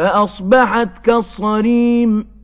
فأصبحت كالصريم.